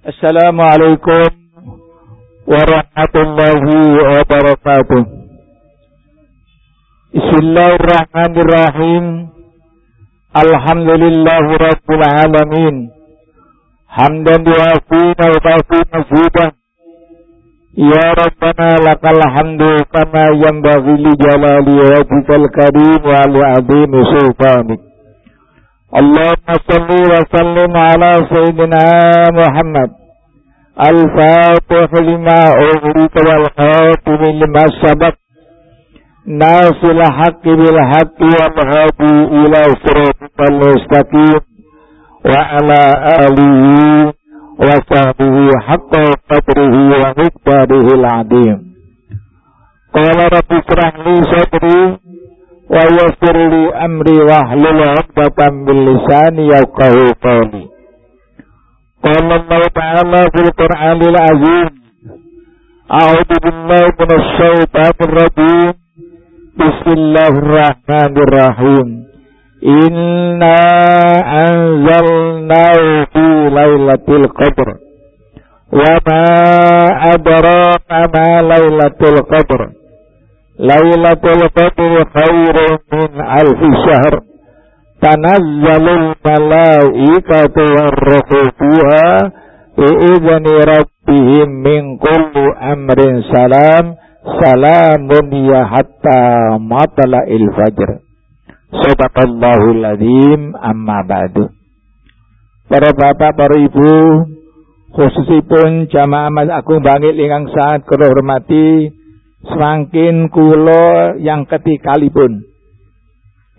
Assalamualaikum warahmatullahi wabarakatuh. Bismillahirrahmanirrahim. Alhamdulillah rabbil alamin. Hamdan yuafi wa yuafi. Ya Rabbana lakal hamdu kama yanbaghi li jalali wajhikal karim wa li azimi sultanik. Allahumma salli wa sallim ala sayyidina Muhammad الفاتح لما أغرق والخاتم لما سبق ناصر الحق بالحق والهادي إلى صراطك المستقيم وعلى آله وصحبه حق قدره ومقداره العظيم قال رب اشرح لي صدري ويسر لي أمري واحلل عقدة من لساني يفقهوا قولي قال الله تعالى في القرآن العظيم أعوذ بالله من الشيطان الرجيم بسم الله الرحمن الرحيم إنا أنزلناه في ليلة القدر وما أدراك ما ليلة القدر Lailatul Qadr khairun min alfi syahr. Tanazzalul malaikatu warruhu fiha bi'izni rabbihim min kulli amrin salam salamun ya hatta matla'il fajr. Subhanallahu azim amma ba'du. Para bapak, para ibu, khususipun jamaah Mas aku Bangil ingkang sangat kula hormati, semakin kula yang ketikalipun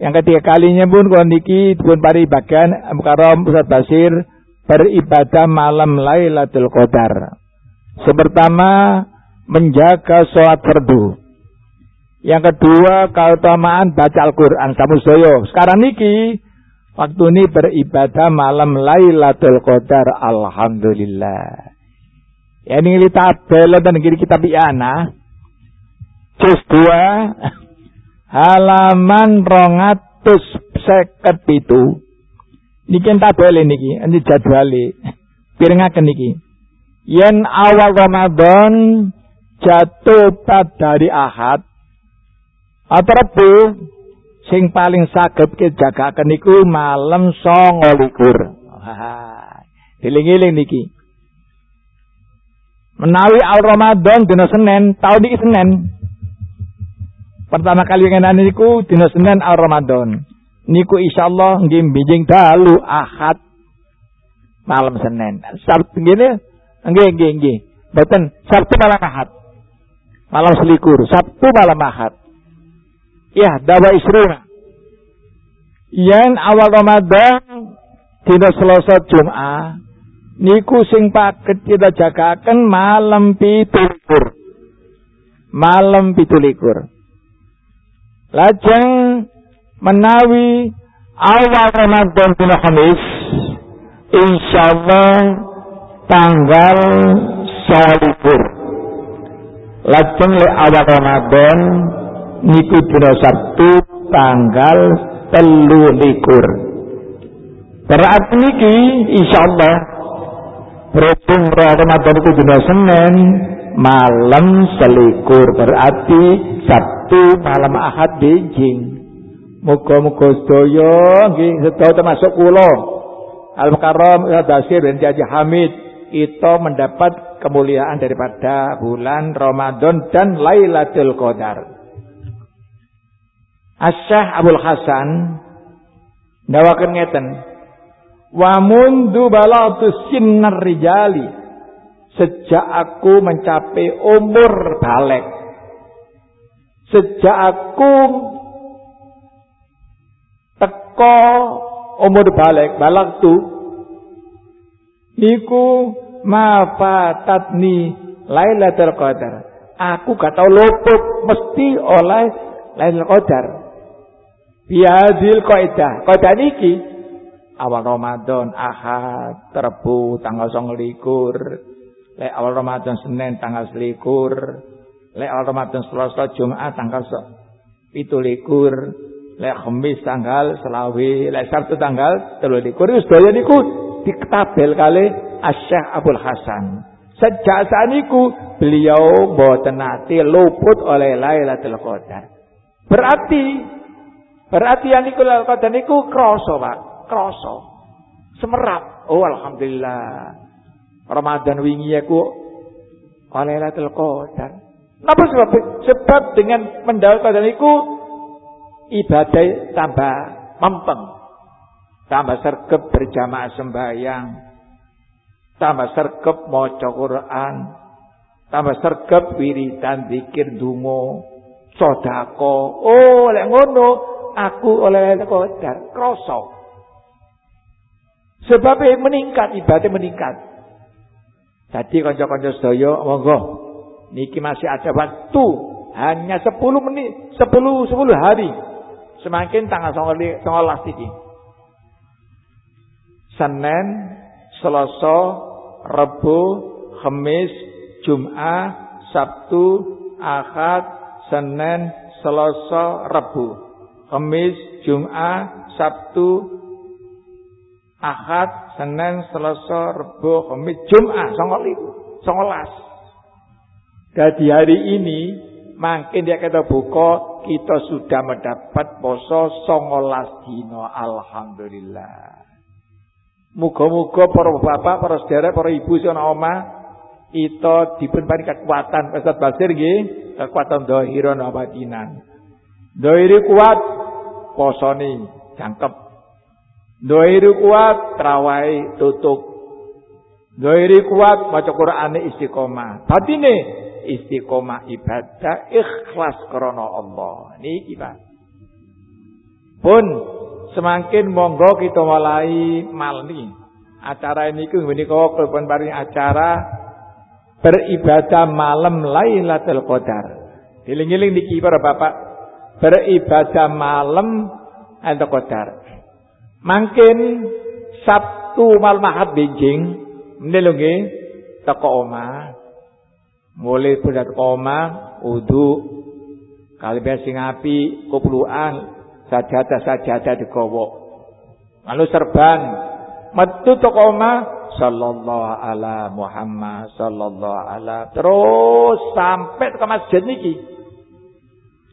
yang ketiga kalinya pun kondiki pun pari bagian Mukarram Ustaz Basir beribadah malam Lailatul Qadar. Sepertama menjaga sholat fardu. Yang kedua keutamaan baca Al-Quran samusoyo. Sekarang niki waktu ini beribadah malam Lailatul Qadar. Alhamdulillah. Ya ini kita tabel dan kiri kita biana. Juz dua halaman rongatus seket itu niki tabel niki ini jadwali piringaken niki. Yen awal Ramadan jatuh dari Ahad atau Rebu? Sing paling saged kejagaken niku malam songo likur Diling-iling niki. Menawi al Ramadan dina Senin, tahun ini Senin. Pertama kali ngenan niku dina Senin Ramadan. Niku insyaallah nggih bijing dalu Ahad malam Senin. Sabtu ngene nggih nggih nggih. Boten Sabtu malam Ahad. Malam selikur, Sabtu malam Ahad. Ya, dawa isruna. Yang awal Ramadan dina Selasa Jumat niku sing paket kita jagakan malam pitulikur. Malam pitulikur. Lajeng menawi awal Ramadan dina Khamis insyaallah tanggal Salibur. Lajeng le awal Ramadan niku dina Sabtu tanggal telu likur. Berarti niki insyaallah berhubung Ramadan itu dina Senin malam selikur berarti Sabtu malam Ahad Beijing. Muga-muga sedaya nggih sedaya termasuk kula Al-Mukarram Dasir dan Jaji Hamid itu mendapat kemuliaan daripada bulan Ramadan dan Lailatul Qadar. Asyah Abdul Hasan ndawaken ngeten. Wa mundu balatu sinnar rijali sejak aku mencapai umur balik sejak aku teko umur balik balak tu. Niku ma fatatni Lailatul Qadar. Aku gak luput mesti oleh Lailatul Qadar. Biadil kaidah kaidah niki awal Ramadan Ahad Terbu tanggal 29 Lek awal Ramadan Senin tanggal selikur. Lek Ramadan Selasa Jumat tanggal pitulikur. Lek Khamis tanggal selawi. Lek Sabtu tanggal telulikur. Wis daya niku ditabel kali Asy'akh Abdul Hasan. Sejak saniku beliau boten nate luput oleh Lailatul Qadar. Berarti berarti yang niku Lailatul Qadar niku krasa, Pak. Krasa. Semerap. Oh alhamdulillah. Ramadan wingi aku oleh Lailatul Qadar. Napa sebab? Sebab dengan mendawat qadar niku ibadah tambah mempeng. Tambah sergap berjamaah sembahyang. Tambah sergap maca Quran. Tambah sergap wiridan zikir dungo. Sodako. Oh, oleh ngono. Aku oleh qadar. Krosok. Sebabnya meningkat. Ibadah meningkat. Jadi kanca-kanca sedaya monggo niki masih ada waktu hanya 10 menit 10 10 hari semakin tanggal 19 iki Senin, Selasa, Rabu, Kamis, Jumat, Sabtu, Ahad, Senin, Selasa, Rabu. Kamis, Jumat, Sabtu, Ahad, Senin, Selasa, Rabu, Kamis, Jumat, songol itu, songolas. Jadi hari ini makin dia kata buka kita sudah mendapat poso songolas dino alhamdulillah. Muga-muga para bapak, para saudara, para ibu sing ana omah itu dipun paring kekuatan Ustaz Basir nggih, kekuatan dhahiran abadinan. Dhahiri kuat posone jangkep. Dhahiri kuat trawahe tutup. Dhahiri kuat maca Qur'ane istiqomah. Batine istiqomah ibadah ikhlas karena Allah. Niki Pak. Pun Semakin monggo kita mulai malni. Acara ini ku menika kelpon paring acara beribadah malam Lailatul Qadar. Diling-iling niki para bapak beribadah malam Lailatul Qadar. Mungkin Sabtu malam Ahad benjing menelo nggih teko omah. Mulai pada teko omah wudu kali sing api kupluan sajadah-sajadah digawa. Lalu serban metu toko omah sallallahu ala Muhammad sallallahu ala terus sampai ke masjid niki.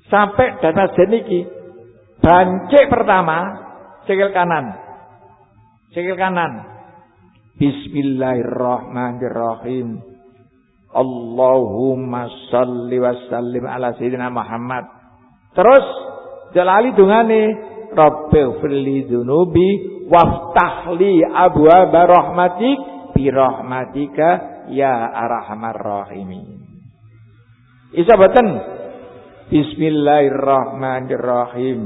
Sampai ke masjid niki. Bancik pertama sikil kanan. Sikil kanan. Bismillahirrahmanirrahim. Allahumma salli wa sallim ala sayyidina Muhammad. Terus Jalali dungane Rabbil firli waftahli abwaaba rahmatik bi rahmatika ya arhamar rahimin. Isa boten Bismillahirrahmanirrahim.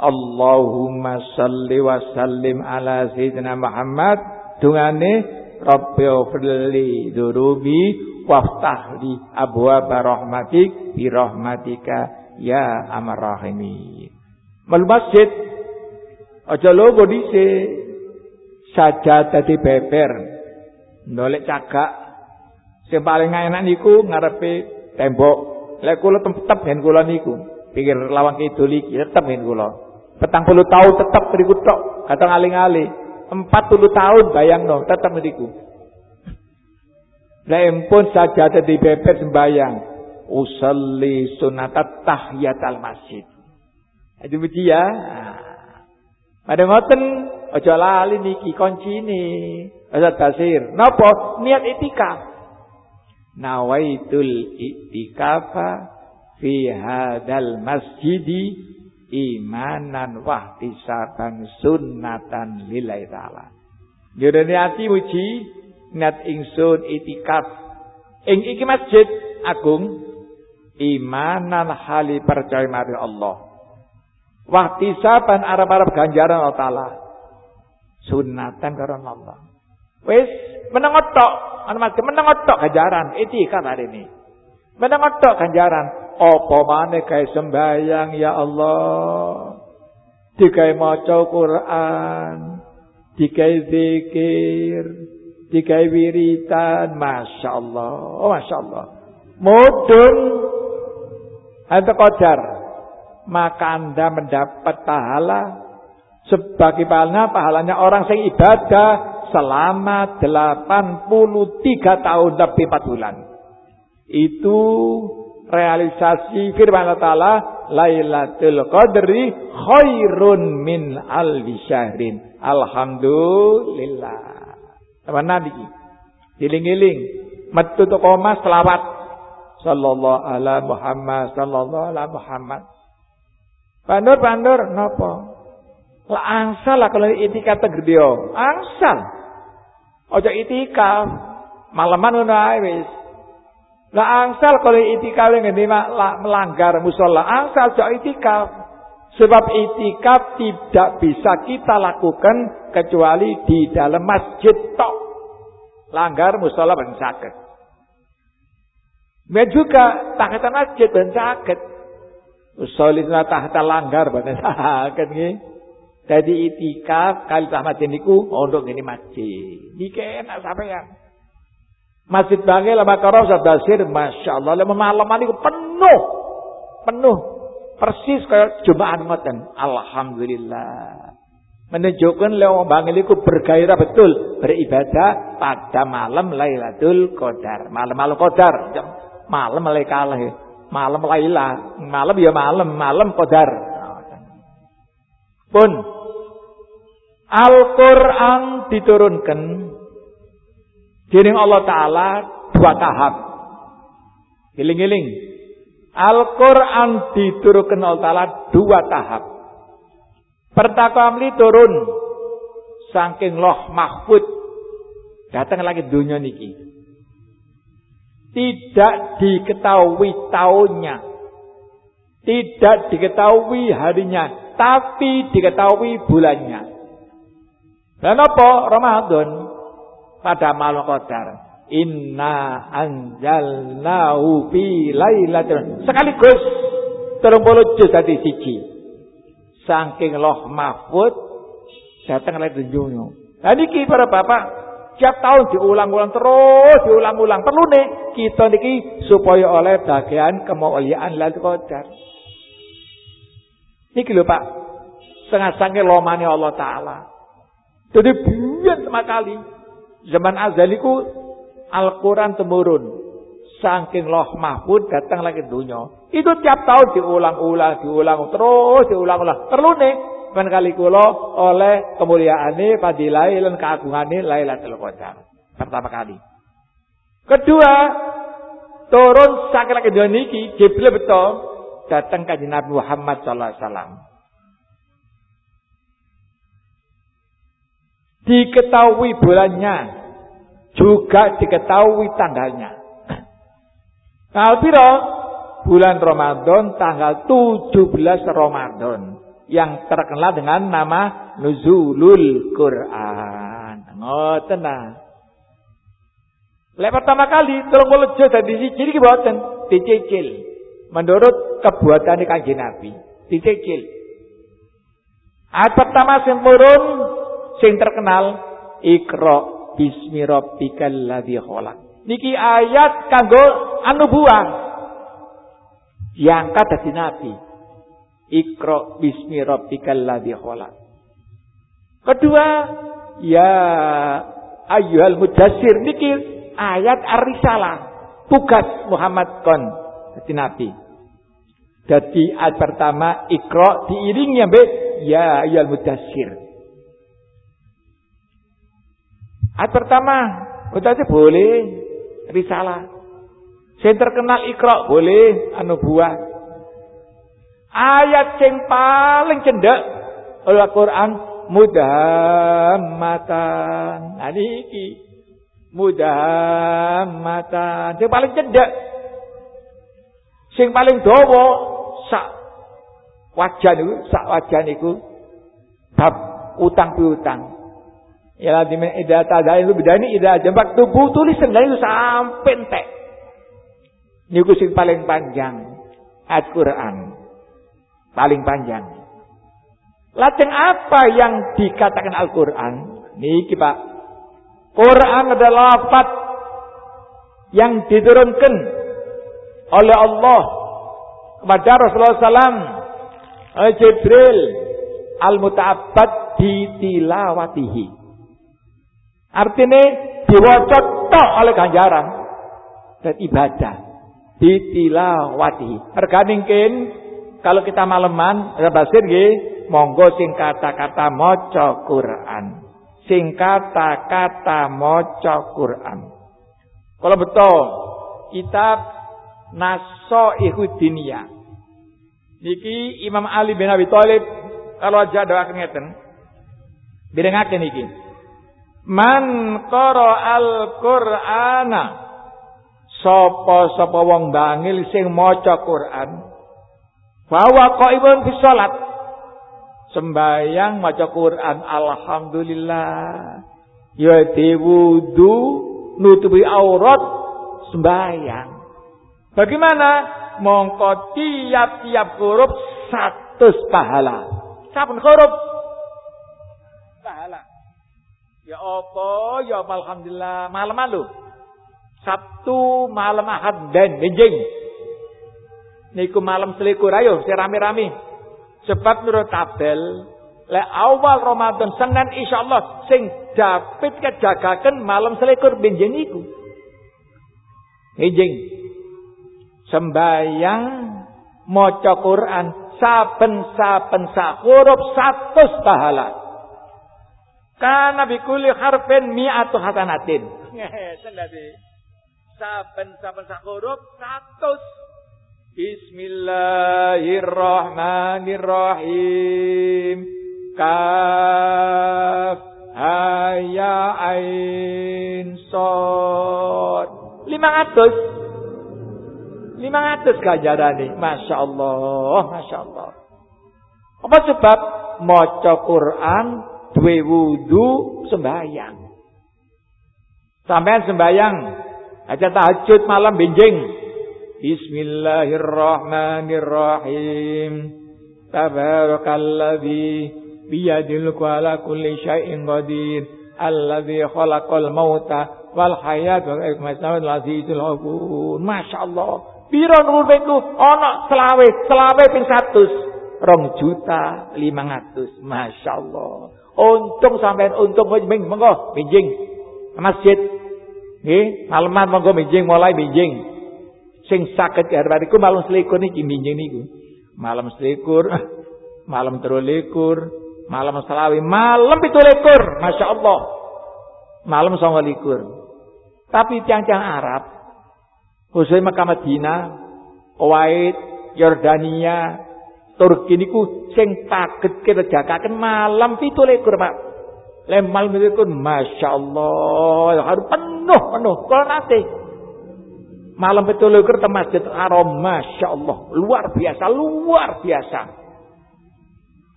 Allahumma salli wa sallim ala sayyidina Muhammad dungane Rabbi firli durubi waftahli abwa barahmatik birahmatika ya amarrahimi. Mal masjid aja logo dhisik. Saja tadi beber. Ndolek cagak. Sing paling enak niku ngarepe tembok. Lek kula tetep ben kula niku. Pikir lawang kidul iki tetep ben kula. Petang puluh tahun tetep riku tok, kata aling-aling. 40 tahun bayang no, tetap meniku. pun saja ada di bebet sembayang. Usalli sunatat tahiyat al masjid. Aduh biji ya. Pada ngoten, ojo lali niki koncini. Ustaz Basir, nopo niat etika. Nawaitul itikafa fi hadal masjidi imanan wahtisaban sunnatan lillahi ta'ala. Jadi niati muji niat ingsun itikaf ing iki masjid agung imanan hali percaya mari Allah. saban arab-arab ganjaran Allah Ta'ala. Sunatan karena Allah. Wis menengotok. Anu menengotok ganjaran. Itikaf hari ini. Menengotok ganjaran. Apa mana kaya sembahyang ya Allah. Dikai maca Quran. Dikai zikir. Dikai wiritan. Masya Allah. Oh, Masya Allah. Mudun Anda kojar. Maka anda mendapat pahala. Sebagai pahala pahalanya orang yang ibadah selama 83 tahun lebih 4 bulan. Itu realisasi firman Allah Ta'ala Lailatul Qadri khairun min alfi syahrin. Alhamdulillah. Apa nabi? Giling-giling. Metu toko mas selawat. Sallallahu ala Muhammad. Sallallahu ala Muhammad. Pandur, pandur. Napa? Lah angsal lah kalau itikaf tegredio. Angsal. Ojo itikaf. Malaman ae wis. Lah angsal kalau itikaf ngene melanggar musola. Angsal ojo itikaf. Sebab itikaf tidak bisa kita lakukan kecuali di dalam masjid tok. Langgar musola ben sakit. Dan juga tahta masjid ben sakit. Musolina tahta langgar ben sakit. Jadi itikaf kali tahmat niku untuk ini masjid. Niki enak sampean. Masjid Bangil Bakaro Ustaz Basir Masya Allah lama malam niku penuh. Penuh. Persis kayak Jumat ngoten. Alhamdulillah menunjukkan lewat bangil itu bergairah betul beribadah pada malam Lailatul Qadar. Malam-malam Qadar, malam mulai kalah. Malam Laila, malam ya malam, malam Qadar. Pun Al-Qur'an diturunkan dening Allah taala dua tahap. Giling-giling. Al-Qur'an diturunkan Allah taala dua tahap. Pertama turun saking loh mahfud datang lagi dunia niki. Tidak diketahui tahunnya. Tidak diketahui harinya, tapi diketahui bulannya. Dan apa? Ramadan pada malam qadar. Inna anjalnahu fi lailatul sekaligus 30 juz dadi siji. Saking loh mahfud datang lagi dunia. Nah niki para bapak tiap tahun diulang-ulang terus diulang-ulang. Perlu nih kita niki supaya oleh bagian kemuliaan lalu Qadar. Niki lho Pak. Setengah sange lomane Allah taala. Jadi biyen sama kali zaman azaliku Al-Quran temurun. Saking loh mahfud datang lagi dunia. Itu tiap tahun diulang-ulang, diulang terus, diulang-ulang. Perlu nih kan kali kula oleh kemuliaane fadilai lan keagungane Lailatul Qadar. Pertama kali. Kedua, turun saking lagi dunia niki Jibril betul datang ke Nabi Muhammad sallallahu alaihi wasallam. Diketahui bulannya, juga diketahui tanggalnya. Tanggal piro? Bulan Ramadan tanggal 17 Ramadan yang terkenal dengan nama Nuzulul Quran. Ngoten nah. Lek pertama kali tolong juz dadi siji iki boten dicicil. Menurut kebuatan Kanjeng Nabi, dicicil. Ayat pertama sing turun sing terkenal Iqra bismi rabbikal ladzi khalaq. Niki ayat kanggo anubuah. Diangkat dari nabi. Iqra bismi rabbikal ladzi khalaq. Kedua, ya ayyuhal mudassir niki ayat ar-risalah. Tugas Muhammad kon dadi nabi. Jadi ayat pertama Iqra diiringi ambek ya ayyuhal mudassir. Ayat pertama Mudassir boleh risalah. Sing terkenal Iqra boleh anu buah. Ayat sing paling cendek Al-Qur'an mudammatan. Nah niki mudammatan. Sing paling cendek. Sing paling dawa sak wajan niku, sak wajan niku bab utang piutang. Ya lazim idza tadai itu bedani idza jambak tubuh tulis sendiri itu sampai entek. Niku sing paling panjang ayat Quran. Paling panjang. Lajeng apa yang dikatakan Al-Quran? Niki Pak. Quran adalah lafaz yang diturunkan oleh Allah kepada Rasulullah SAW Jibril al-muta'abbad di tilawatihi Artinya diwaca tok oleh ganjaran dan ibadah ditilawati. Merganingkin kalau kita maleman, basir nggih, monggo sing kata-kata maca Quran. Sing kata-kata maca Quran. Kalau betul kitab Nasoihu Diniyah. Niki Imam Ali bin Abi Thalib kalau aja doakan ngeten. Bidengaken niki. Man qara al-Qur'ana sapa-sapa wong bangil sing maca Quran. Bahwa qaibun fi salat sembayang maca Quran alhamdulillah. Ya diwudu nutupi aurat sembayang. Bagaimana? Mongko tiap-tiap huruf satu pahala. Saben huruf ya apa? Ya alhamdulillah. Malam malu Sabtu malam Ahad dan benjing niku malam selikur. Ayo si rame-rame. Sebab menurut tabel le awal Ramadan Senin insyaallah sing dapat kejagakan malam selikur benjing niku. Benjing sembayang maca Quran saben-saben huruf satu pahala karena bikuli harfin mi'atu hasanatin saben-saben huruf satu Bismillahirrahmanirrahim. Kaf haya ain sod. 500. 500 ganjarane. Masya Allah. Masya Allah. Apa sebab? Maca Quran, duwe wudu, sembahyang. Sampean sembahyang. Aja tahajud malam benjing. Bismillahirrahmanirrahim. Tabarakalladzi biyadil ala kulli syai'in qadir. Alladzi khalaqal mauta wal hayat wa ikmatul azizul ghafur. Masyaallah. Piro nur beku ana selawe, selawe ping 100. Rong juta lima ratus. Untung sampean untung ming monggo minjing masjid. Nggih, malaman monggo minjing mulai minjing. Sing sakit ya bariku malam selikur niki minjing niku. Malam selikur, malam terulikur, malam selawi, malam pitulikur, masya Allah. Malam songo likur. Tapi tiang-tiang Arab, khususnya Mekah Madinah, Kuwait, Yordania, Turki niku sing paget kerjakaken malam pitulikur Pak. Lem malam masya Allah, harus penuh penuh. Kalau nanti Malam petulukur ke Masjid Masya Allah. Luar biasa, luar biasa.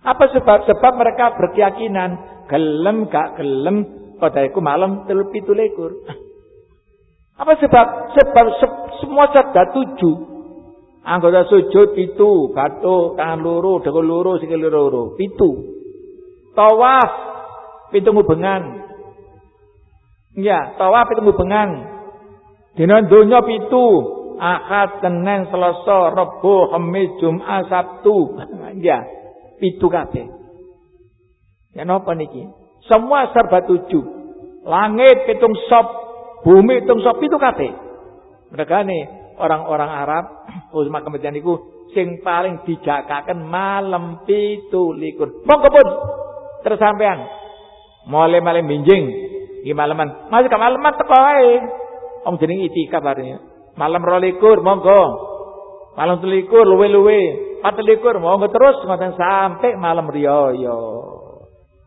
Apa sebab? Sebab mereka berkeyakinan. Gelem gak gelem. Kodaiku malam telu pitulekur. Apa sebab? Sebab se semua sada tujuh. Anggota sujud itu. Batu, tangan luru, dekul luru, sikil luru. Pitu. Tawaf. Pintu ngubengan. Ya, tawaf pintu ngubengan. Dina donya pitu, Ahad, Senin, Selasa, Rebo, Kamis, Jumat, Sabtu. ya, pitu kabeh. Ya napa niki? Semua serba tujuh. Langit pitung sop, bumi pitung sop pitu kabeh. Mereka nih orang-orang Arab, khusus kemudian niku sing paling dijakaken malam pitu likur. Monggo pun tersampean. Mulai malam minjing di malaman. Masih ke malaman teko. Om jeneng itikaf artinya. Malam rolikur monggo. Malam telikur luwe-luwe. Patelikur monggo terus ngoten sampai malam riyo.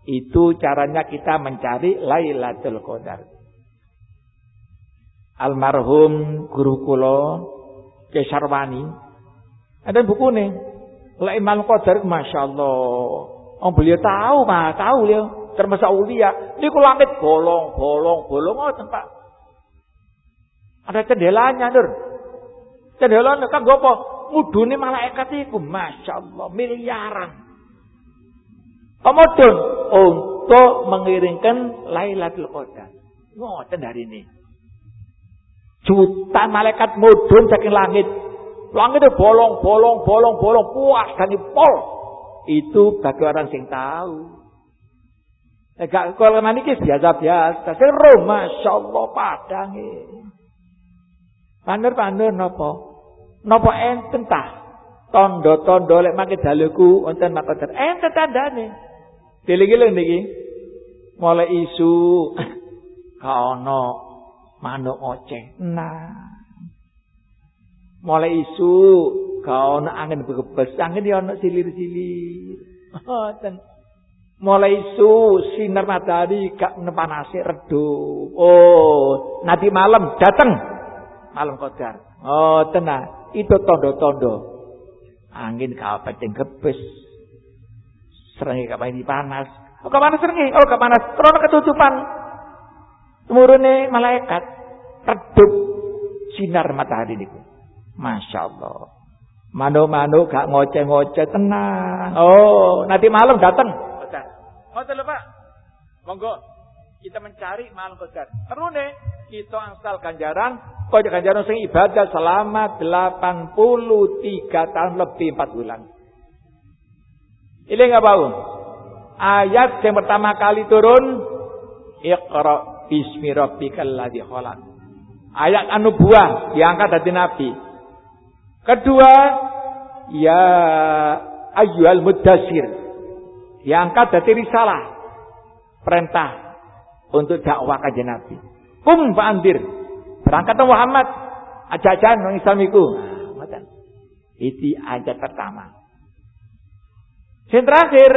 Itu caranya kita mencari Lailatul Qadar. Almarhum guru kula Kesarwani ada buku nih Lailatul Qadar Masya Allah Oh beliau tahu mah tahu ya termasuk ulia. Ini langit bolong bolong bolong oh tempat ada cendelanya, Nur. Cendelanya kan gopo mudune malaikat iku, Masya Allah, miliaran. Kemudian untuk mengiringkan Lailatul Qadar. Ngoten hari ini. Juta malaikat mudun saking langit. Langit itu bolong, bolong, bolong, bolong, puas dan pol. Itu bagi orang sing tahu. Eh gak kol maniki biasa-biasa. Sing ro masyaallah padang Pandur-pandur napa? Napa enten tah? Tondo-tondo lek mangke daluku wonten makoten. Enten tandane. Diling-iling niki. Mulai isu kaono manuk oceh. Nah. Mulai isu kaono angin begebes, angin ya ono silir-silir. Mulai isu sinar matahari gak nepanasi redup. Oh, nanti malam datang malam kodar. Oh, tenang. Itu tondo-tondo. Angin kau yang gebes. Serengi kau ini panas. Oh, kau panas serengi. Oh, kau panas. Karena ketutupan. Temurune malaikat. Redup sinar matahari ini. Masya Allah. Manu-manu gak ngoceh-ngoceh tenang. Oh, nanti malam datang. Ngoten lho Pak. Monggo kita mencari malam qadar. nih kita angsal ganjaran kaya ganjaran sing ibadah selama 83 tahun lebih 4 bulan. Ini enggak bau. Ayat yang pertama kali turun Iqra bismi rabbikal ladzi khalaq. Ayat anu buah diangkat dari nabi. Kedua, ya ayyuhal mudassir Diangkat dari risalah. Perintah untuk dakwah kajian Nabi. Kum Andir. Berangkat Muhammad. Ajajan orang Islamiku. Nah, Itu ayat pertama. Yang terakhir.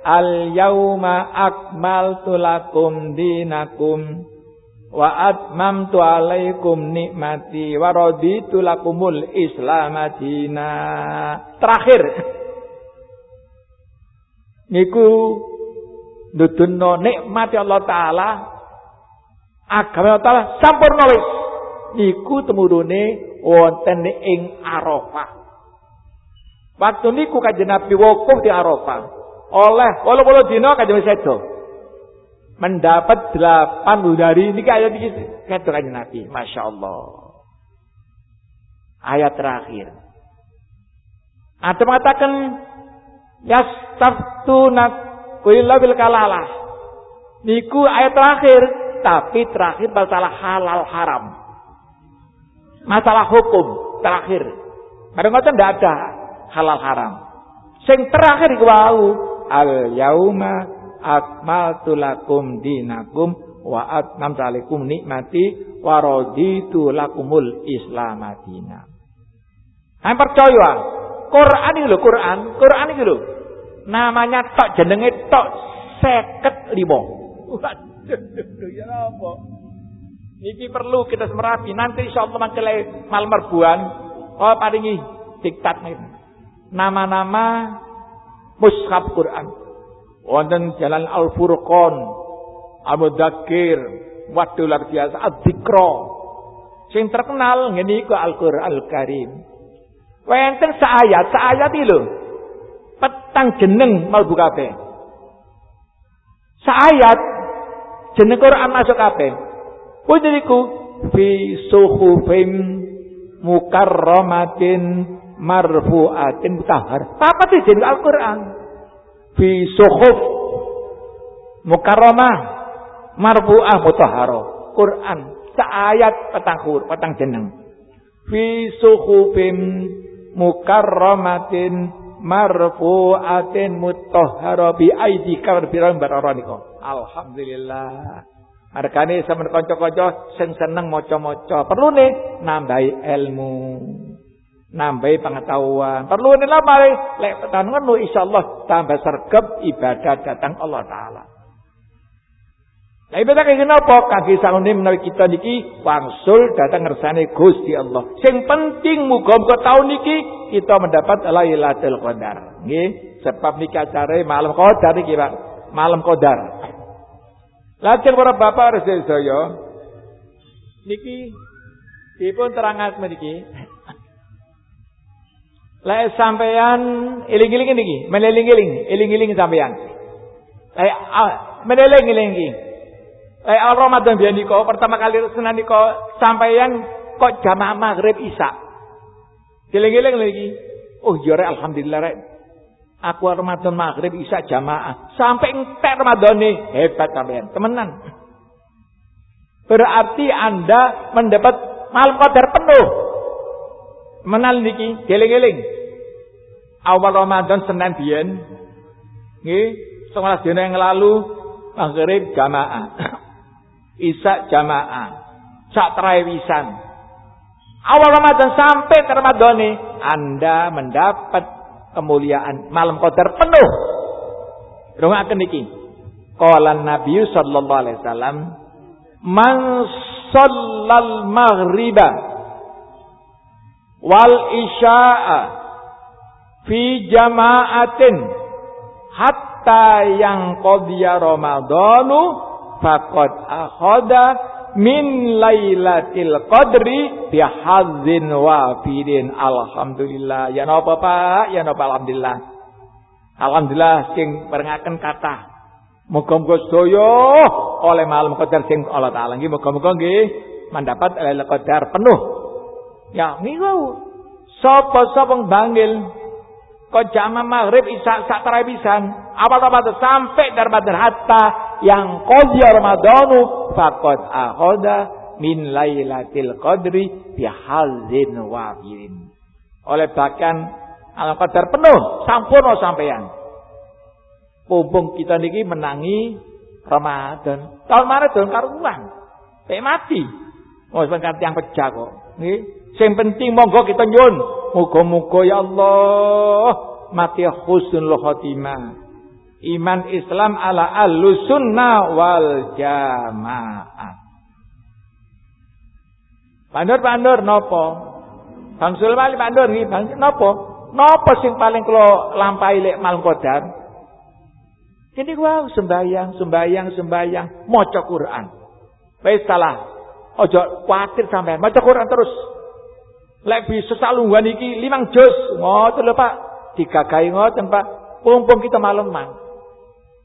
Al yauma akmaltu lakum dinakum wa atmamtu alaikum nikmati wa raditu lakumul islam Terakhir. Niku nuduno nikmat Allah taala agama Allah taala sampurna wis. Niku temurune wonten ing Arafah. Waktu niku kanjeng Nabi wukuf di Arafah. Oleh wala-wala dina kanjeng sedo mendapat delapan hari ini ayat ini kata kanjeng Nabi Masya Allah ayat terakhir ada mengatakan Yastaftunak kulillah bil kalalah. Niku ayat terakhir, tapi terakhir masalah halal haram. Masalah hukum terakhir. Kadang kadang tidak ada halal haram. Sing terakhir wau al yauma akmaltu lakum dinakum wa atmamtu alaikum nikmati wa raditu lakumul islam madina. Hampir percaya Quran iki lho, Quran, Quran iki lho. Namanya tok jenenge tok 55. Waduh, ya apa? Niki perlu kita semerapi. Nanti insyaallah mangkele malam merbuan oh paringi diktat Nama-nama mushaf Quran. Wonten Jalan Al-Furqan, Al-Mudzakir, waduh luar biasa, Ad-Dzikra. Sing terkenal ngene iku Al-Qur'an Al-Karim. Wenten seayat, seayat itu petang jeneng malbu kabeh. Seayat jeneng Quran masuk kabeh. Pundi niku fi suhufim mukarramatin marfu'atin mutahhar. Apa sih jeneng Al-Qur'an? Fi suhuf mukarramah marfu'ah mutahhara. Quran seayat petang huruf, petang jeneng. Fi suhufim mukarramatin marfu'atin mutahhara bi aidi kafiran bararonika. Alhamdulillah. Markane sampeyan kanca-kanca sing seneng maca-maca, perlu nih nambahi ilmu. Nambahi pengetahuan. Perlu nih lah mari lek petanungan lu insyaallah tambah sergap ibadah datang Allah taala. Lah ibadah kaya napa? Kaki sangune menawi kita niki wangsul datang ngersane Gusti Allah. Sing penting muga-muga taun niki kita mendapat Lailatul Qadar. Nggih, sebab niki acara malam Qadar niki, Pak. Malam Qadar. Lajeng para bapak resik saya niki dipun terangaken niki. Lah sampean eling-eling niki, meleling-eling, eling-eling sampean. Lah ah, meleling-eling niki eh, al Ramadan biyen niko pertama kali Senin niko sampeyan kok jamaah maghrib isya. Lagi. Oh iya rek alhamdulillah rek. Aku Ramadan maghrib isa jamaah. Sampai entek Ramadan nih. Hebat sampean. Temenan. Berarti Anda mendapat malam qadar penuh. Menal niki, geling-geling. Awal Ramadan Senin biyen. Nggih, 11 dina yang lalu maghrib jamaah. Isa jamaah. Sak wisan. Awal Ramadan sampai Ramadan nih, Anda mendapat kemuliaan malam qadar penuh. Rungaken niki. Qala Nabi sallallahu alaihi wasallam, "Man shallal maghriba wal isya'a fi jama'atin hatta yang qadiya ramadhanu faqad akhadha min lailatil qadri bihadzin wafirin alhamdulillah. Ya napa Pak? Ya napa alhamdulillah. Alhamdulillah sing perengaken kata. Muga-muga sedaya oleh malam qadar sing Allah taala. Nggih muga-muga nggih. Mendapat lailatul qadar penuh. Ya niku sapa-sapa banggil kok jamaah maghrib isya sak tarawisan apa-apa sampai darbadan hatta yang qadya ramadhanu faqad akhoda min lailatul qadri hazin wafirin. Oleh bahkan alam qadar penuh sampurna sampeyan. Mumpung kita niki menangi Ramadan. Tahun mana tahun karuan. Kayak mati. Oh, sebentar yang pecah kok. Nggih. Sing penting monggo kita nyun. Muga-muga ya Allah mati husnul khotimah. Iman Islam ala al-sunnah wal jamaah. Pandur-pandur nopo? Bang Sulmali pandur nggih, Bang nopo? Nopo sing paling kula lampahi lek malam qadar? Ini wow sembayang, sembayang, sembayang, maca Quran. Wis salah. Ojo kuatir sampean, maca Quran terus. Lek bisa salungguan iki limang juz. Ngoten lho Pak. Digagahi ngoten Pak. Pumpung kita maleman.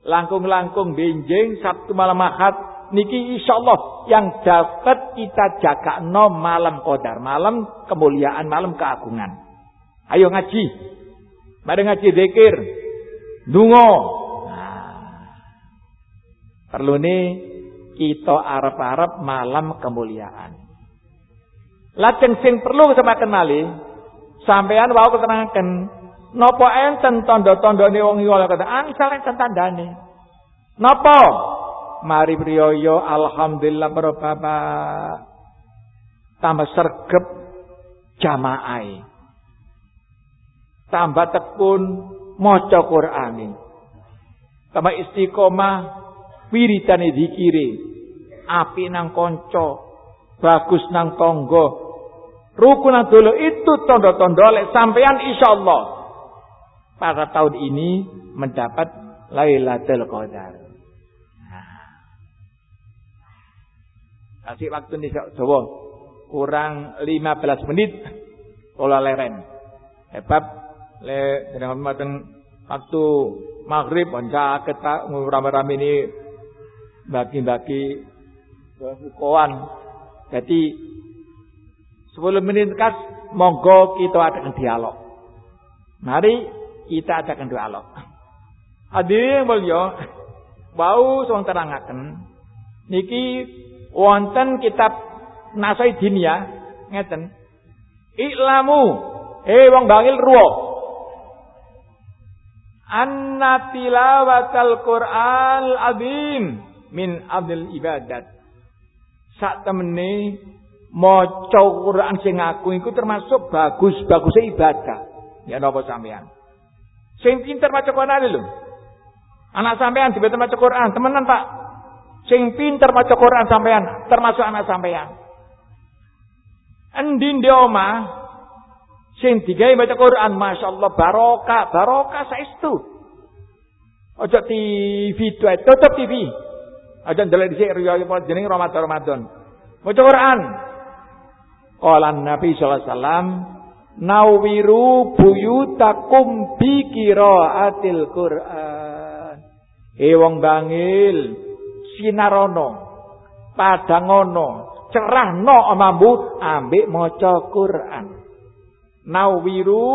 Langkung-langkung benjing Sabtu malam Ahad niki insyaallah yang dapat kita jaga no malam qadar, malam kemuliaan, malam keagungan. Ayo ngaji. Mari ngaji zikir. Dungo, Perlu nih kita arep-arep malam kemuliaan. Lajeng sing perlu sama kenali sampean wau keterangaken napa enten tanda-tandane wong iku kata angsal enten tandane. Napa? Mari priyoyo alhamdulillah para bapak tambah sergep jamaah. Tambah tekun maca Qur'ani. Tambah istiqomah wiritane dikire api nang konco bagus nang tonggo rukun dulu itu tondo-tondo lek sampean insyaallah pada tahun ini mendapat Lailatul Qadar. Nah. Kasih waktu nih Jawa kurang 15 menit olah leren. Sebab le dengan waktu maghrib onca kita rame-rame ini bagi-bagi bukuan. Jadi 10 menit kas monggo kita adakan dialog. Mari kita adakan dialog. Hadirin mulia, bau soal terangaken niki wonten kitab Nasai Dinia ngeten. Iklamu, eh wong bangil ruwo. Anna tilawatal Qur'an azim min abdul ibadat. Sak temene maca Quran sing aku iku termasuk bagus-bagusnya ibadah. Ya napa sampean? Sing pinter maca Quran lho. Anak sampean dibete maca Quran, temenan Pak. Sing pinter maca Quran sampean termasuk anak sampean. Endi ndek omah sing digawe maca Quran, masyaallah barokah, barokah saestu. Ojo TV tutup TV. Aja ndelok dhisik riyo jeneng Ramadan Ramadan. Maca Quran. Qala Nabi sallallahu alaihi wasallam nawiru buyutakum bi qiraatil Quran. E wong bangil sinarono padangono cerahno omambu ambek maca Quran. Nawiru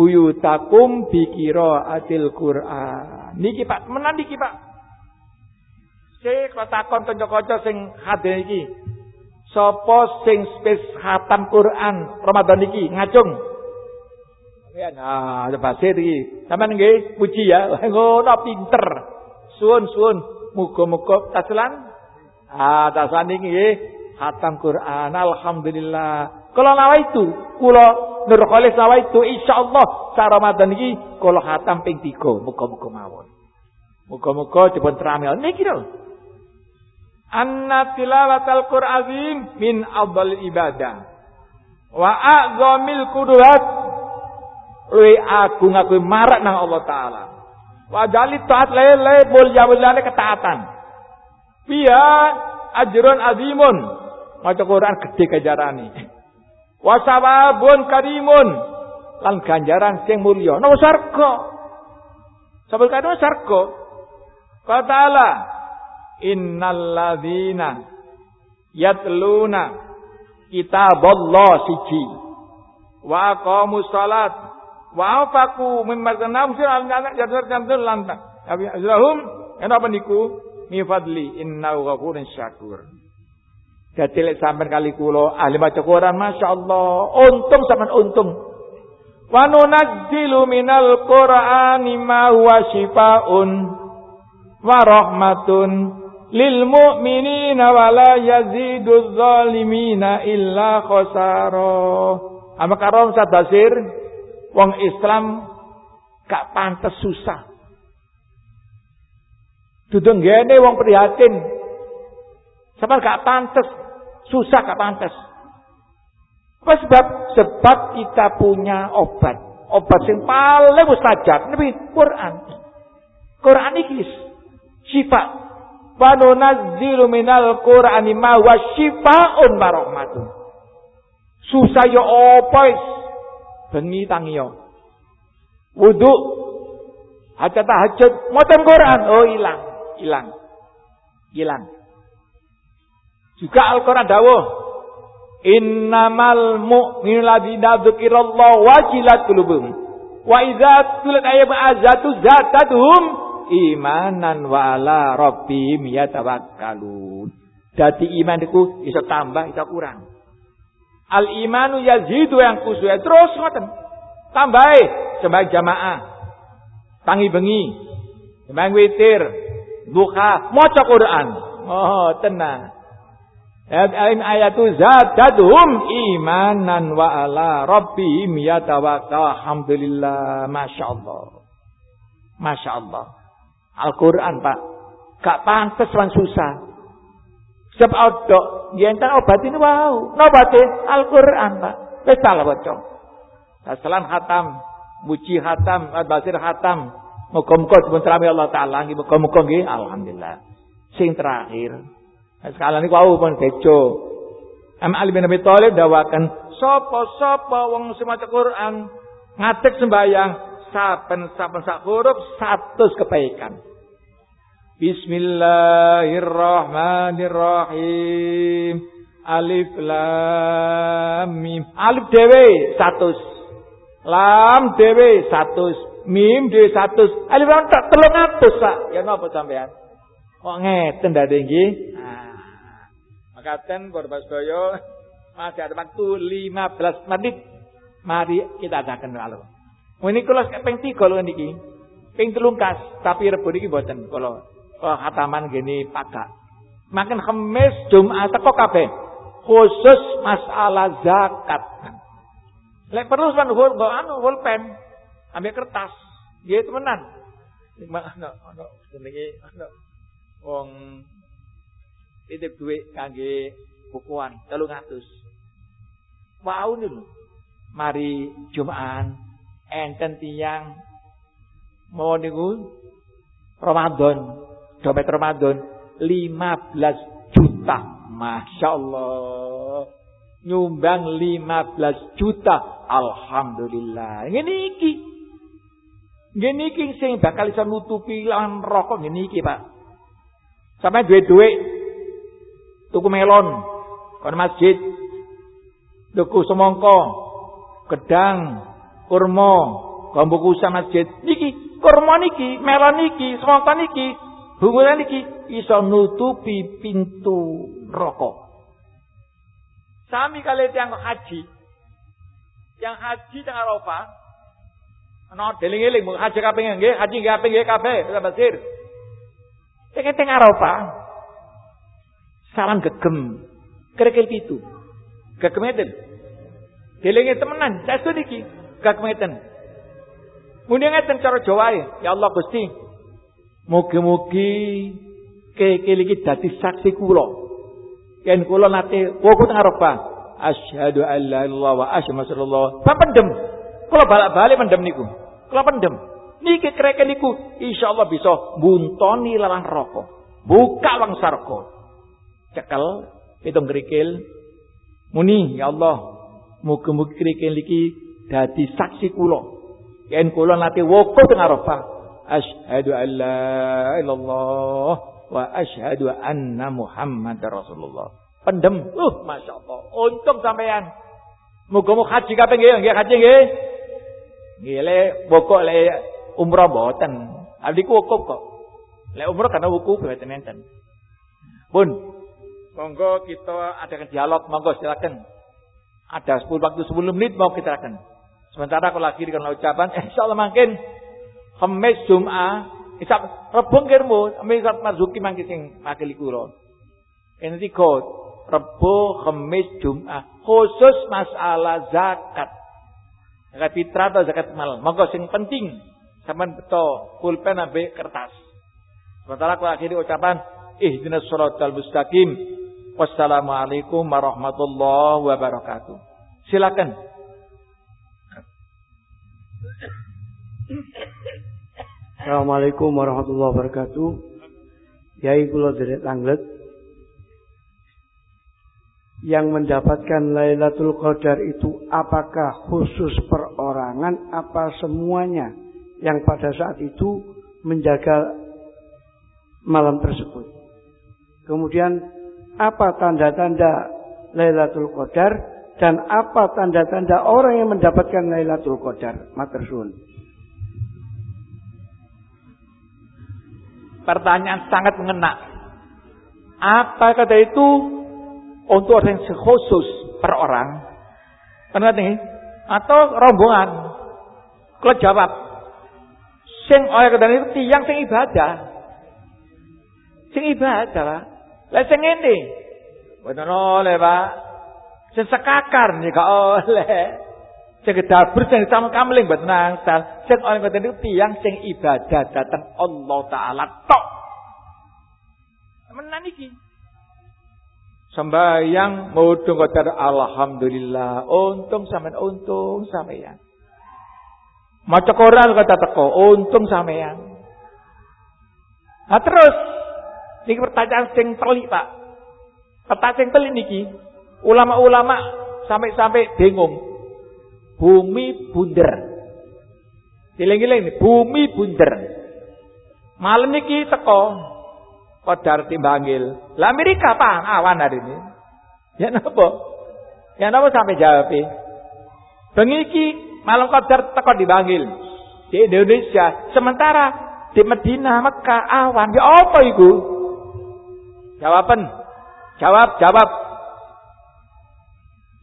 buyutakum bikira atil Qur'an. Niki Pak, menan niki Pak. Sik takon kanca-kanca sing hadir iki. Sapa sing spes khatam Quran Ramadan iki ngacung? Ya, nah, coba sih iki. Sampeyan nggih puji ya. Ngono pinter. Suwun suwun. Muga-muga taslan. Ah, taslan iki nggih khatam Quran. Alhamdulillah. Kalau nawa itu, kula Nur Khalis nawa itu insyaallah sa Ramadan iki kula khatam ping 3. Muga-muga mawon. Muga-muga dipun tramel niki lho. Anna tilawatal Qur'an min afdal ibadah. Wa a'zamil qudurat luwi agung aku marak nang Allah taala. Wa jali taat lele mulya mulyane ketaatan. Biya ajrun azimun. Maca Quran gede kajarane. Wa sawabun karimun. Lan ganjaran sing mulya. Nang sarga. Sabul kadang sarga. Kata Allah, innal ladzina yatluna kitaballah siji wa aqamu salat wa afaku mimma zanam sir al anak jadar jadar lantang tapi azlahum apa niku mi fadli innahu ghafurun syakur. Dadi lek sampean kali kula ahli maca Quran masyaallah untung sampean untung. Wa nunazzilu minal qur'ani ma huwa syifaun lil mu'minina wa la yazidu zalimina illa khasara. Ama karom sadasir wong Islam gak pantes susah. Dudu ngene wong prihatin. Sampai gak pantes susah gak pantes. Apa sebab? Sebab kita punya obat. Obat yang paling mustajab. Nabi Quran. Quran ini sifat Wa nunazzilu minal Qur'ani ma wa syifaa'un wa rahmatun. Susah ya apa bengi tangi ya. Wudu hajat tahajud moten Quran oh hilang, hilang. Hilang. Juga Al-Qur'an dawuh Innamal mu'minu ladzina dzukirallahu wajilat qulubuhum wa idza tulit ayat azatu zatatuhum imanan wa ala rabbihim yatawakkalun. Dadi iman iku iso tambah iso kurang. Al imanu yazidu yang kusu terus ngoten. Tambahi sembah jamaah. Tangi bengi. Sembah witir. Duha, maca Quran. Oh, tenang. Ayatu zadadhum imanan wa ala rabbihim yatawakkal. Alhamdulillah, masyaallah. Masyaallah. Al-Quran pak. Gak pantas lan susah. Sebab odok. Yentan obat ini wow. Nobati Al-Quran pak. Wis salah bocong. Salam hatam. Muji hatam. Basir hatam. Muka-muka sebentar Allah Ta'ala. Muka-muka nggih. Alhamdulillah. Sing terakhir. Nah, sekarang ini wow pun bejo. Am Ali bin Abi Thalib dawakan. Sopo-sopo wong semaca Quran. Ngatek sembayang. Saben-saben sak huruf. Satu kebaikan. Bismillahirrahmanirrahim. Alif lam mim. Alif dhewe 100. Lam dhewe 100. Mim dhewe 100. Alif lam tak 300 Pak. Ya napa sampean? Kok ngeten dadi nggih? Nah. Makaten Bapak sedaya masih ada waktu 15 menit. Mari kita adakan lalu. Ini kula ping 3 lho niki. Ping telungkas, tapi rebo niki mboten kula oh, hataman gini pakai. Makin kemis Jumat teko kabeh. Khusus masalah zakat. Lek perlu sampean hul anu pulpen. Ambil kertas. Nggih temenan. Ono ono jenenge ono wong titip duit kangge bukuan 300. Wau niku. Mari Jumat enten tiang mau niku Ramadan dompet Ramadan 15 juta. Masya Allah. Nyumbang 15 juta. Alhamdulillah. Ini iki. Ini iki sing bakal bisa nutupi lan rokok ini iki, Pak. Sampai duit-duit tuku melon kon masjid tuku semongko gedang kurma, gombo kusa masjid. Niki kurma niki, melon niki, semangka niki, bunga niki iso nutupi pintu rokok. Sami kali yang haji. Yang haji teng Arafah. Ana deling-eling haji kaping nggih, haji nggih kaping nggih kabeh, Basir. Teng teng Arafah. Salam gegem. Kerikil pitu. Gegem eten. Delinge temenan, saestu niki. Gegem eten. Muni ngeten cara Jawa ya Allah Gusti. Mugi-mugi kekil iki dadi saksi kula. Yen kula nate wuku teng. Asyhadu an la ilaha wa asyhadu sallallahu. Pendem. Kula balik-balik pendem niku. Kula pendem. Niki kreken niku insyaallah bisa buntoni larang rokok. Buka wang sarko. Cekel pitung kerikil. Muni ya Allah. Mugi-mugi kerikil iki dadi saksi kula. Yen kula nate wuku teng Arafah. Asyhadu an la ilallah wa asyhadu anna Muhammad Rasulullah. Pendem. Uh, Masya Allah. Untung sampean. Muga-muga haji kabeh nggih, nggih haji nggih. Le pokok le umrah mboten. Adiku wukuf kok. Le umrah karena wukuf mboten enten. Pun monggo kita adakan dialog, monggo silakan. Ada 10 waktu 10 menit mau kita akan. Sementara kalau dengan ucapan, eh, insyaallah makin Khamis Jum'ah Isap rebung kirmu, misal marzuki mangki sing makili kula. Ini tiga, Rebo, Jumat. Khusus masalah zakat. Zakat fitrah atau zakat mal. Maka sing penting sampean beto pulpen abe kertas. Sementara aku akhiri ucapan ihdinas shiratal mustaqim. Wassalamualaikum warahmatullahi wabarakatuh. Silakan. Assalamualaikum warahmatullahi wabarakatuh. Yai kula derek tanglet yang mendapatkan Lailatul Qadar itu apakah khusus perorangan apa semuanya yang pada saat itu menjaga malam tersebut. Kemudian apa tanda-tanda Lailatul Qadar dan apa tanda-tanda orang yang mendapatkan Lailatul Qadar? Matur Pertanyaan sangat mengena. Apa kata itu untuk orang yang khusus per orang? Pernah nih? Atau rombongan? Kalau jawab, sing oleh kata itu tiang sing ibadah. Sing ibadah lah. Lah sing ini. Benar oleh pak. Sing sekakar nih oleh. Sing dapur sing sama kamling buat nangsal. Sing oleh ngoten niku tiyang sing ibadah datang Allah taala tok. Menan iki. Sembayang mudung qadar alhamdulillah. Untung sampean untung sampean. Maca Quran kata teko, untung sampean. Nah terus niki pertanyaan sing pelik, Pak. Pertanyaan sing pelik niki. Ulama-ulama sampai-sampai bingung bumi bunder. Giling-giling bumi bunder. Malam niki teko Kodar timbangil. Lah Amerika apa awan hari ini? Ya napa? Ya napa sampai jawab Bengi malam kodar teko dibanggil di Indonesia. Sementara di Medina, Mekah awan. Ya apa itu? Jawaban. Jawab, jawab.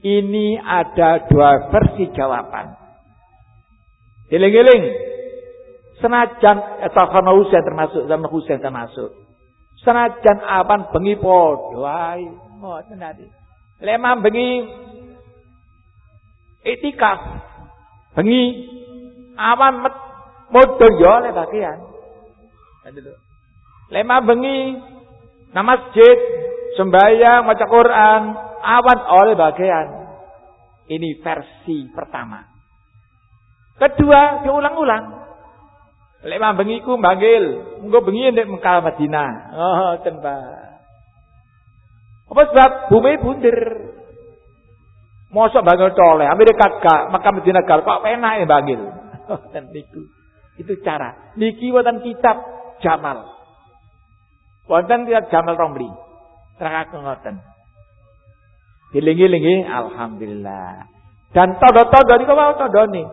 Ini ada dua versi jawaban. Giling-giling. Senajan Etakhana Husain termasuk zaman Husain termasuk. Senajan awan bengi padha wae. Ngoten tadi. Lemah bengi itikaf. Bengi awan modho yo le bagian. Lemah bengi nang masjid sembahyang maca Quran awan oleh bagian. Ini versi pertama. Kedua, diulang-ulang. Lek bengi ku manggil, engko bengi nek Mekah Madinah. Oh, temba. Apa sebab bumi bunder. Mosok bangun tole, Amerika gak, Mekah Madinah gak, kok penak ya banggil. Oh, dan itu. Itu cara. Niki wonten kitab Jamal. Wonten kitab Jamal Romli. Terangake ngoten. Dilingi-lingi alhamdulillah. Dan tanda-tanda niku mau tandane.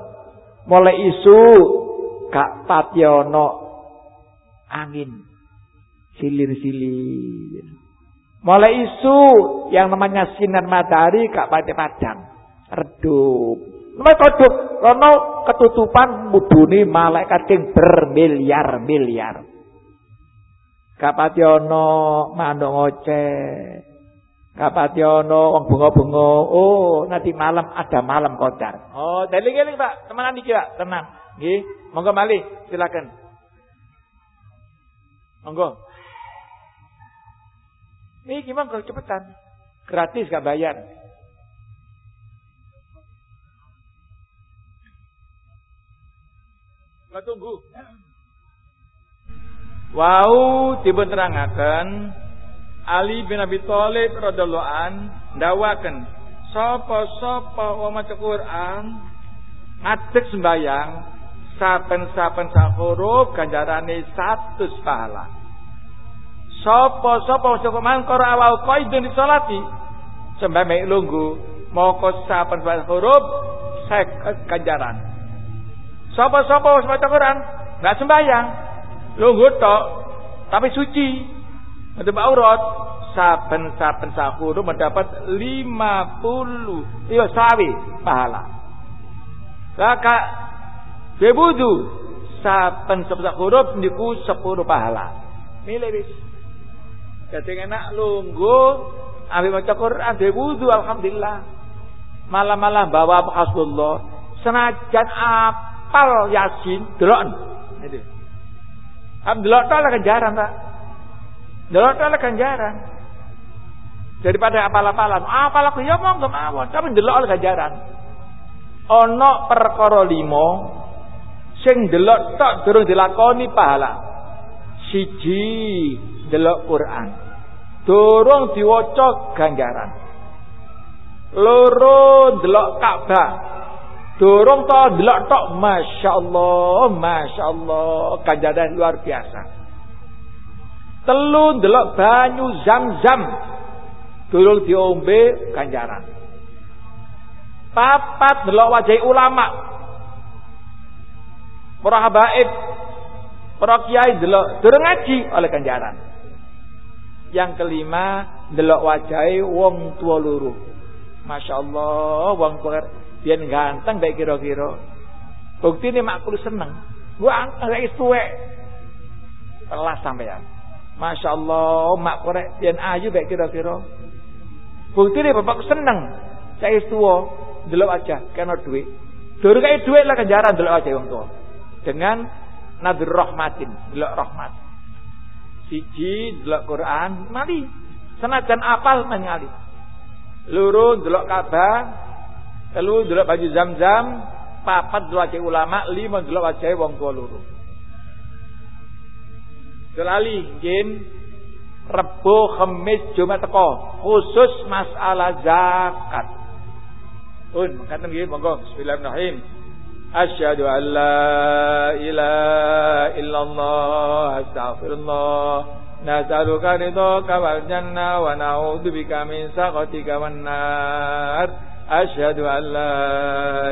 Mulai isu gak pationo angin silir-silir. Mulai isu yang namanya sinar matahari gak pati padang, redup. Namanya redup, karena ketutupan muduni malaikat yang bermiliar-miliar. Gak pati ono mandong ngoceh. Gak pati ono wong bunga-bunga. Oh, nanti malam ada malam kodar. Oh, deling-eling Pak, teman iki Pak, tenang. Nggih, monggo malih, silakan. Monggo. Gimana kalau cepetan? Gratis gak bayar. Kita tunggu. Wau tiba terangakan Ali bin Abi Thalib radhiyallahu an dawaken sapa-sapa wong maca Quran ngadeg sembayang saben-saben sak huruf ganjarane 100 pahala. Sapa-sapa maca Quran karo awal qaidun sembah mek lunggu moko saben huruf 50 ganjaran. Sapa-sapa maca Quran enggak sembayang Lungguh tok, tapi suci. Untuk aurat saben-saben sahur mendapat 50 iya sawi pahala. Laka bebudu saben saben huruf niku 10 pahala. Milih wis. Dadi enak lungguh ambil maca Quran bebudu alhamdulillah. Malam-malam bawa hasbullah. Senajan apal Yasin delok. Itu. Delok tok ganjaran, Pak. Delok tok ganjaran. Daripada apal-apalan. Apal aku ya monggo mawon, tapi delok ganjaran. Ana perkara limo sing delok tok durung dilakoni pahala. Siji delok Quran. Durung diwaca ganjaran. Loro delok Ka'bah. Dorong to delok tok masyaallah, masyaallah kajadan luar biasa. Telu delok banyu Zam-zam. Durung diombe ganjaran. Papat delok wajah ulama. Para habaib, para kiai delok durung ngaji oleh ganjaran. Yang kelima delok wajah wong tua luru. Masya Allah, wong tua Biar ganteng baik kira-kira. Bukti ini makhluk seneng. Gua angkat tuwe. Telah sampean. Masya Allah, mak korek biar ayu baik kira-kira. Bukti ini bapak seneng. Saya tua, dulu aja, kena duit. Dulu kayak duit lah kejaran dulu aja yang tua. Dengan nadur rahmatin, dulu rahmat. Siji dulu Quran, mali. Senajan apal mengali. Luru dulu kabar, telu delok baju zam-zam, papat delok ulama, lima delok wajah wong tua luru. Kelali nggih Rebo, Kamis, Jumat teko khusus masalah zakat. Pun mangkaten nggih monggo bismillahirrahmanirrahim. Asyhadu an la ilaha illallah astaghfirullah nas'aluka ridhaka wal jannah wa na'udzubika min sakhatika wan nar. أشهد أن لا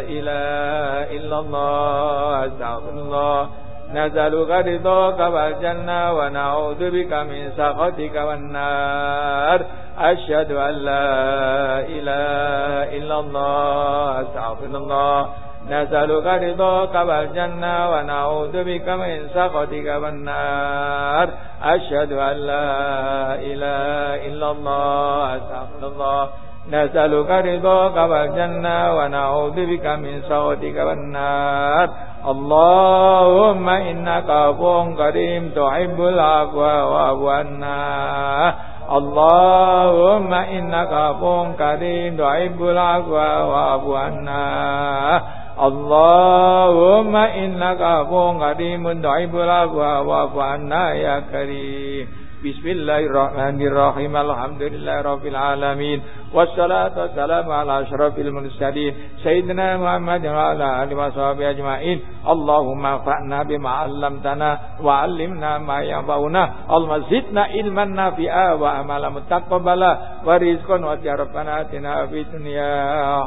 إله إلا الله أستغفر الله نسألك رضاك والجنة ونعوذ بك من سخطك والنار. أشهد أن لا إله إلا الله أستغفر الله. نسألك رضاك والجنة ونعوذ بك من سخطك والنار. أشهد أن لا إله إلا الله أستغفر الله. نسألك رضاك والجنة ونعوذ بك من سخطك والنار. اللهم إنك عفو كريم تحب العفو واعف عنا اللهم إنك عفو كريم تحب العفو واعف عنا اللهم إنك عفو كريم تحب العفو واعف عنا يا كريم Bismillahirrahmanirrahim. Alhamdulillahirabbil alamin. والصلاة والسلام على أشرف المرسلين سيدنا محمد وعلى آله وصحبه أجمعين. اللهم انفعنا بما علمتنا وعلمنا ما ينفعنا. اللهم زدنا علما نافعا وعملا متقبلا. ورزقا واسعا. ربنا آتنا في الدنيا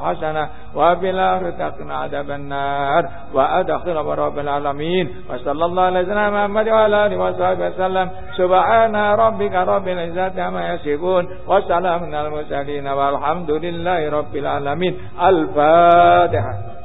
حسنة وفي الآخرة قنا عذاب النار. وأدخل رب العالمين. وصلى الله على سيدنا محمد وعلى آله وصحبه وسلم. سبحان ربك رب العزة عما يصفون. وسلام على المرسلين. walhamdulillahi rabbil alamin al-fatihah